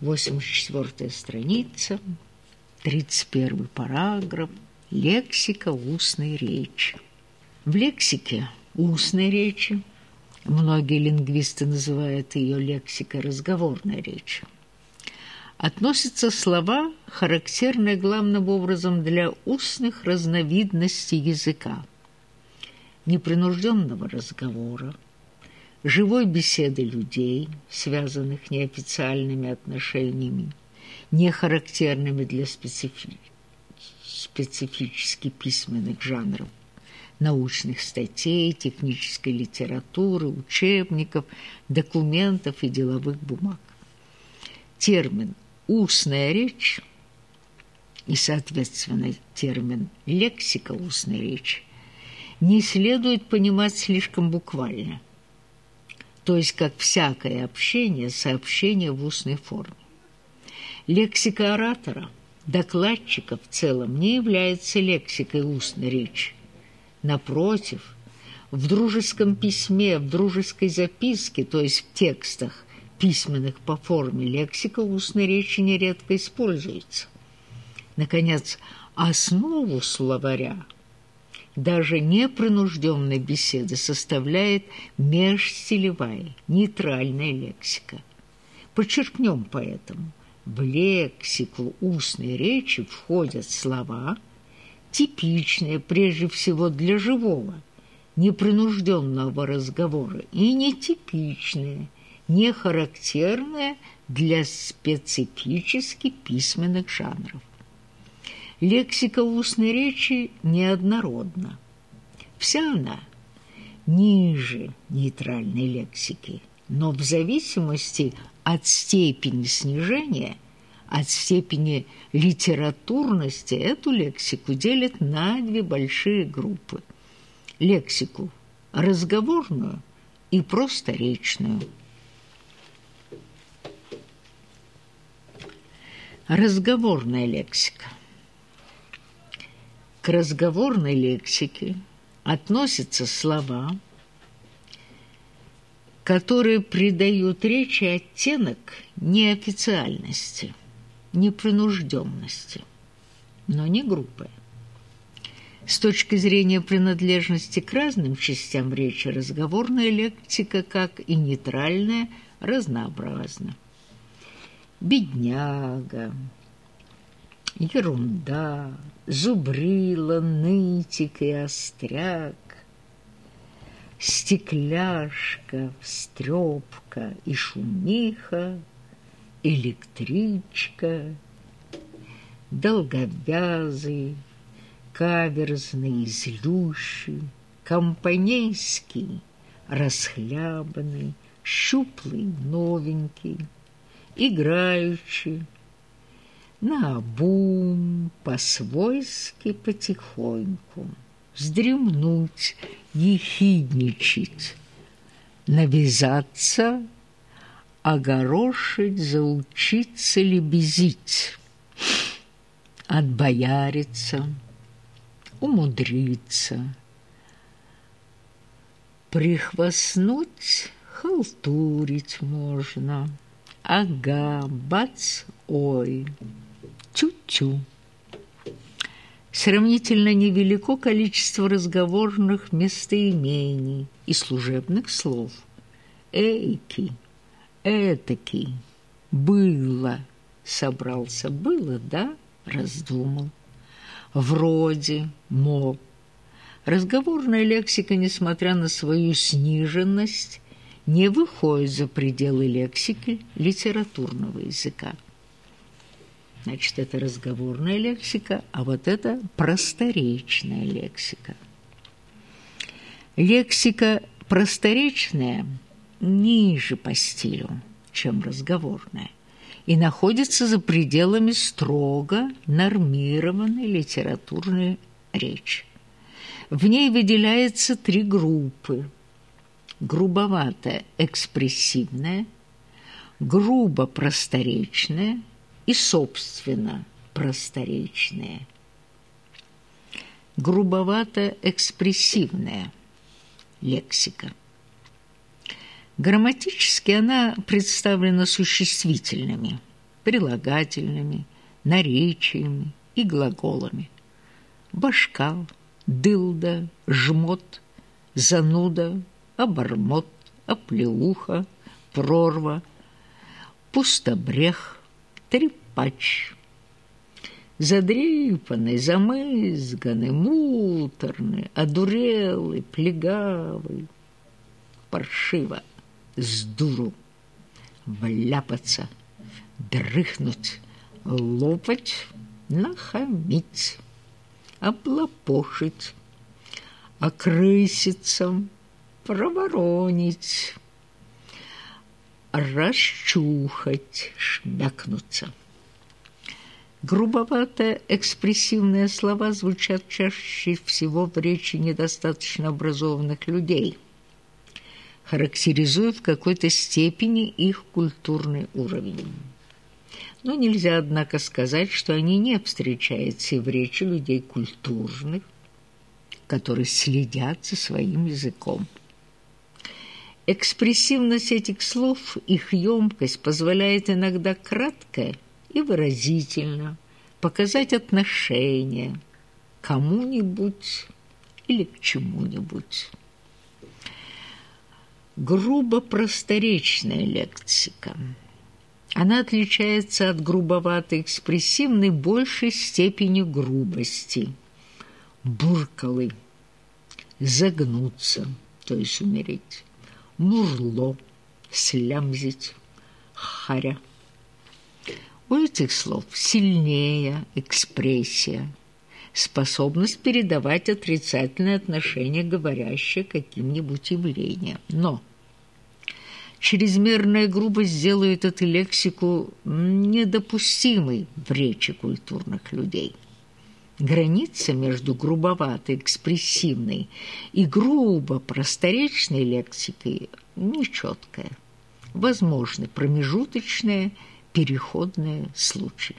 84 страница, 31 параграф, лексика устной речи. В лексике устной речи многие лингвисты называют ее лексикой разговорной речи относятся слова, характерные главным образом для устных разновидностей языка, непринужденного разговора, живой беседы людей, связанных неофициальными отношениями, не характерными для специфи... специфически письменных жанров, научных статей, технической литературы, учебников, документов и деловых бумаг. Термин устная речь и, соответственно, термин лексика устной речи не следует понимать слишком буквально, то есть как всякое общение, сообщение в устной форме. Лексика оратора, докладчика в целом не является лексикой устной речи. Напротив, в дружеском письме, в дружеской записке, то есть в текстах, письменных по форме лексика устной речи нередко используется. Наконец, основу словаря даже непринужденной беседы составляет межстилевая, нейтральная лексика. Подчеркнем поэтому, в лексику устной речи входят слова, типичные прежде всего для живого, непринужденного разговора, и нетипичные – не характерное для специфически письменных жанров. Лексика устной речи неоднородна. Вся она ниже нейтральной лексики, но в зависимости от степени снижения, от степени литературности эту лексику делят на две большие группы. Лексику разговорную и просто речную. Разговорная лексика. К разговорной лексике относятся слова, которые придают речи оттенок неофициальности, непринужденности, но не группы. С точки зрения принадлежности к разным частям речи разговорная лексика, как и нейтральная, разнообразна бедняга, ерунда, зубрила, нытик и остряк, стекляшка, встрепка и шумиха, электричка, долговязый, каверзный, злющий, компанейский, расхлябанный, щуплый, новенький — играючи, наобум, по-свойски потихоньку, вздремнуть, ехидничать, навязаться, огорошить, заучиться лебезить, отбояриться, умудриться, прихвастнуть, халтурить можно – Ага, бац, ой, чу-чу. Сравнительно невелико количество разговорных местоимений и служебных слов. Эйки, этакий, было, собрался, было, да, раздумал. Вроде, мог. Разговорная лексика, несмотря на свою сниженность, не выходит за пределы лексики литературного языка. Значит, это разговорная лексика, а вот это просторечная лексика. Лексика просторечная ниже по стилю, чем разговорная, и находится за пределами строго нормированной литературной речи. В ней выделяется три группы – грубовато экспрессивное, грубо просторечное и, собственно, просторечное. Грубовато экспрессивная лексика. Грамматически она представлена существительными прилагательными, наречиями и глаголами. Башка, дылда, жмот, зануда, обормот, оплеуха, прорва, пустобрех, трепач. Задрипанный, замызганный, муторный, одурелый, плегавый, паршиво, с дуру, вляпаться, дрыхнуть, лопать, нахамить, облапошить, окрыситься, проворонить, расчухать, шмякнуться. Грубовато-экспрессивные слова звучат чаще всего в речи недостаточно образованных людей, характеризуя в какой-то степени их культурный уровень. Но нельзя, однако, сказать, что они не встречаются и в речи людей культурных, которые следят за своим языком. Экспрессивность этих слов, их ёмкость позволяет иногда краткое – и выразительно показать отношение к кому-нибудь или к чему-нибудь. Грубо просторечная лексика. Она отличается от грубоватой экспрессивной большей степенью грубости. Буркалы, загнуться, то есть умереть, мурло, слямзить, харя. У этих слов сильнее экспрессия, способность передавать отрицательное отношение говорящее каким-нибудь явлениям. Но чрезмерная грубость сделает эту лексику недопустимой в речи культурных людей. Граница между грубоватой, экспрессивной и грубо просторечной лексикой нечеткая. Возможны промежуточные переходные случаи.